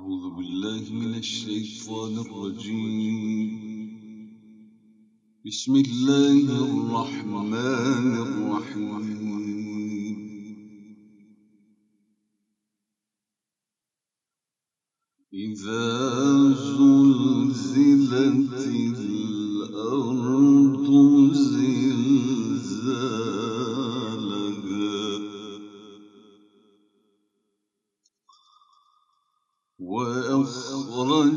أعوذ بالله من الشيطان الرجيم. بسم الله الرحمن الرحيم. إذا زلزلت الأرض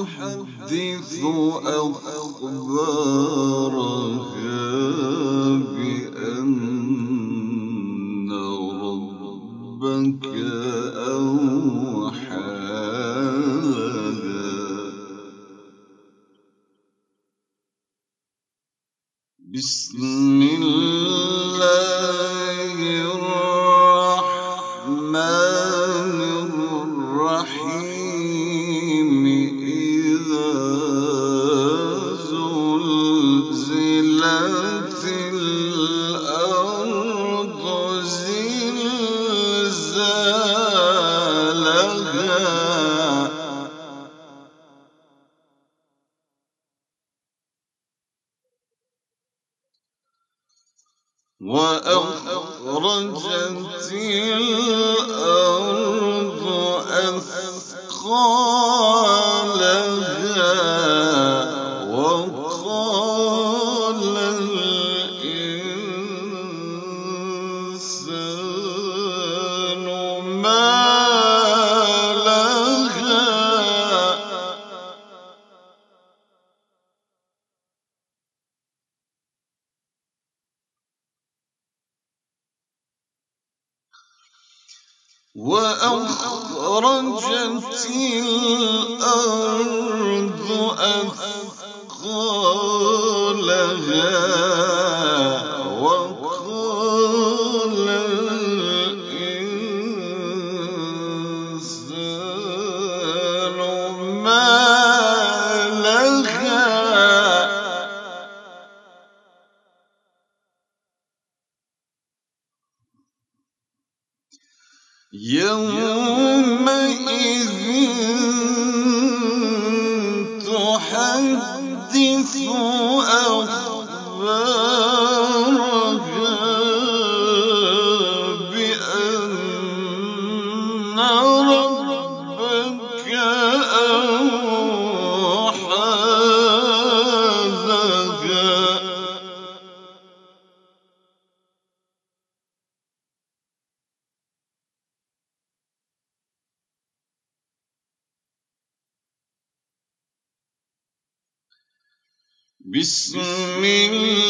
تحدث أخبارها بأن ربك أوحى بسم الله الرحمن أثقالها تحدث أخبارها بسم الله.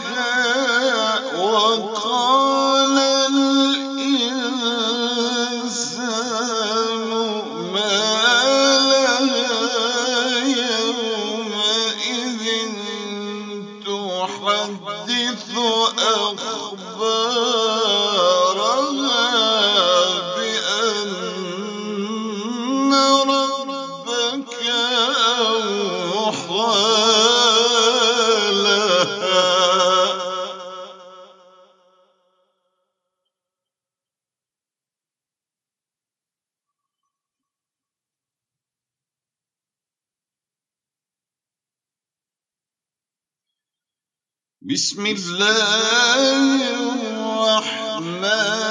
بسم الله الرحمن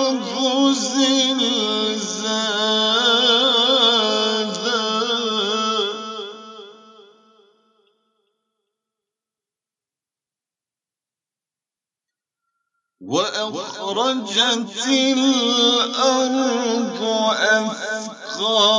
وأخرجت الأرض أثقالها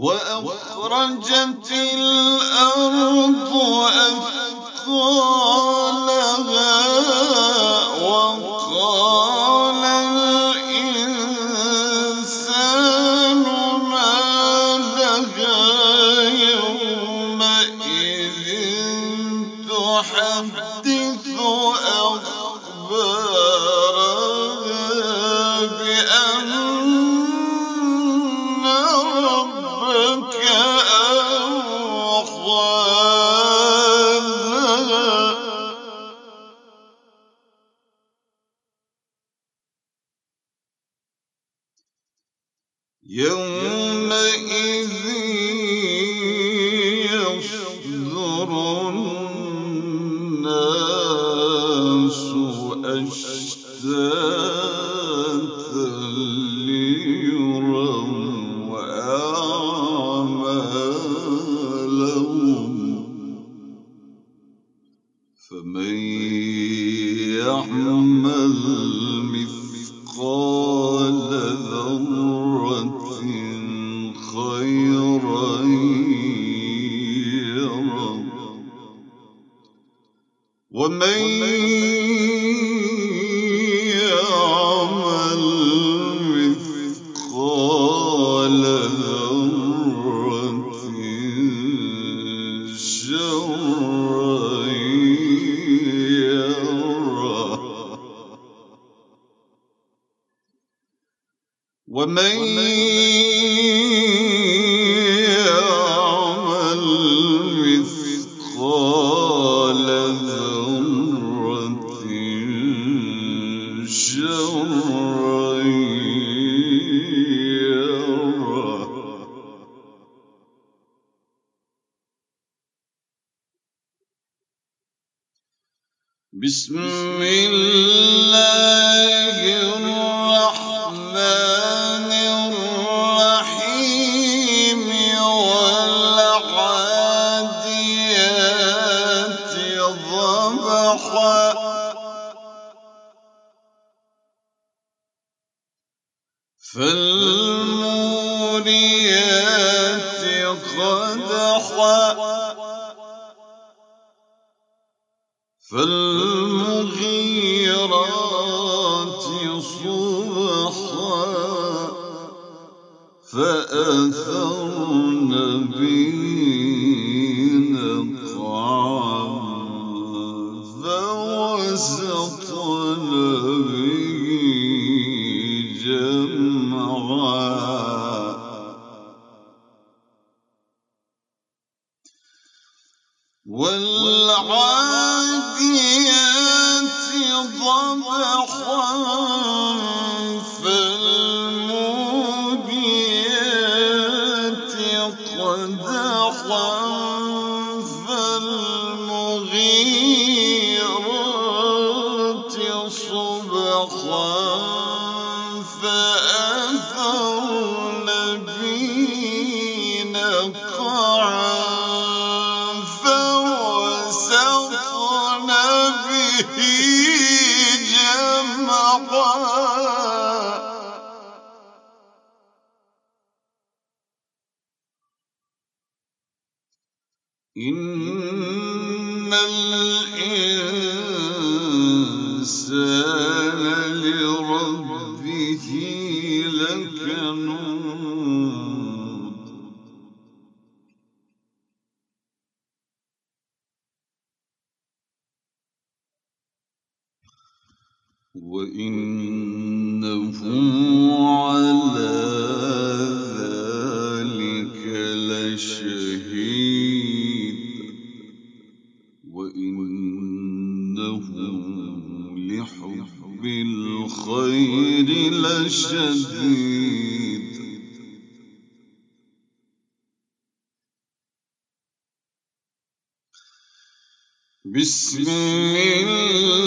وأخرجت الأرض أثقالها وقال يومئذ يصدر الناس أشتاتا ومن مثقال ضبحا فالموريات قدحا فالمغيرات صبحا. فأثرن به فوسطن به وإنه على ذلك لشهيد. وإنه لحب الخير بسم الله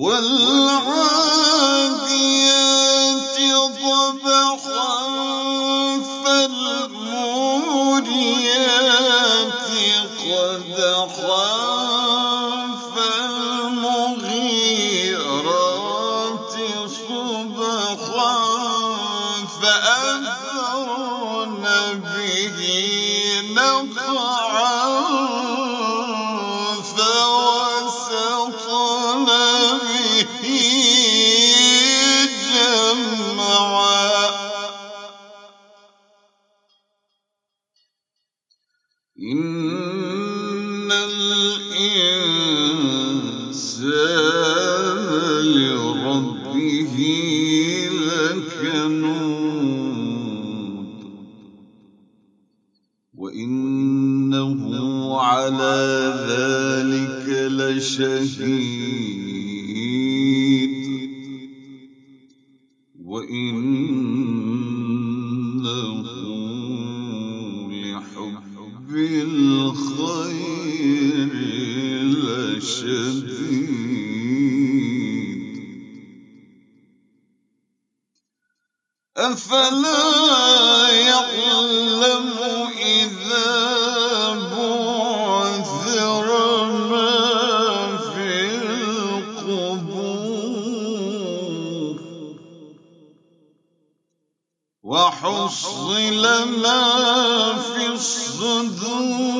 والله شفيع وحصل ما في الصدور.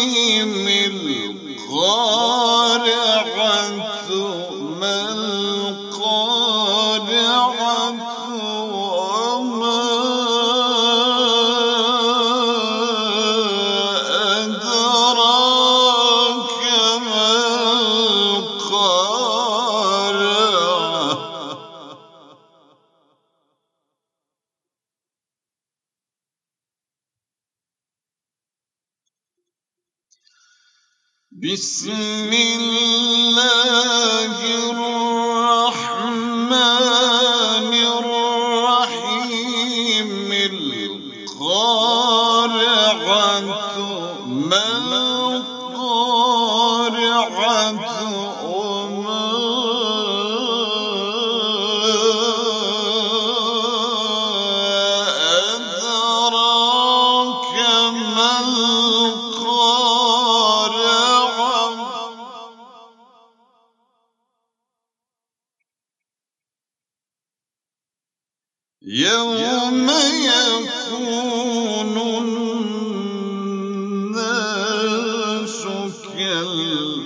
بسم الله الرحمن الرحيم. القارعة ما القارعة؟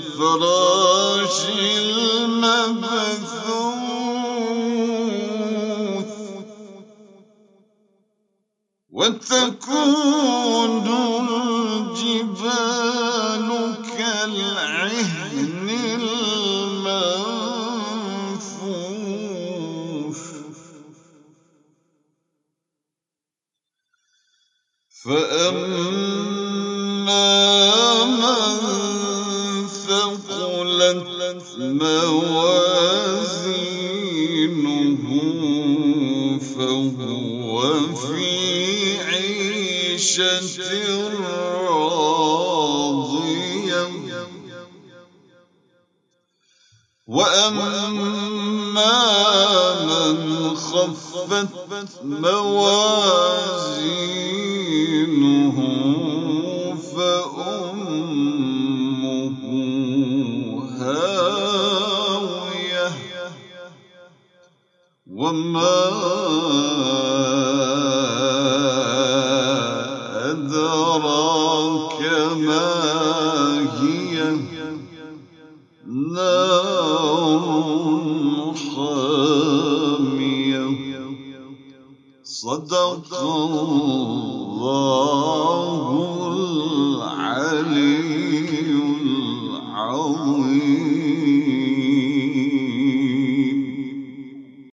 كالفراش المبثوث وتكون ثقلت موازينه فهو في عيشة راضية. وأما من خفت موازينه وما أدراك ما هي نار حامية صدق الله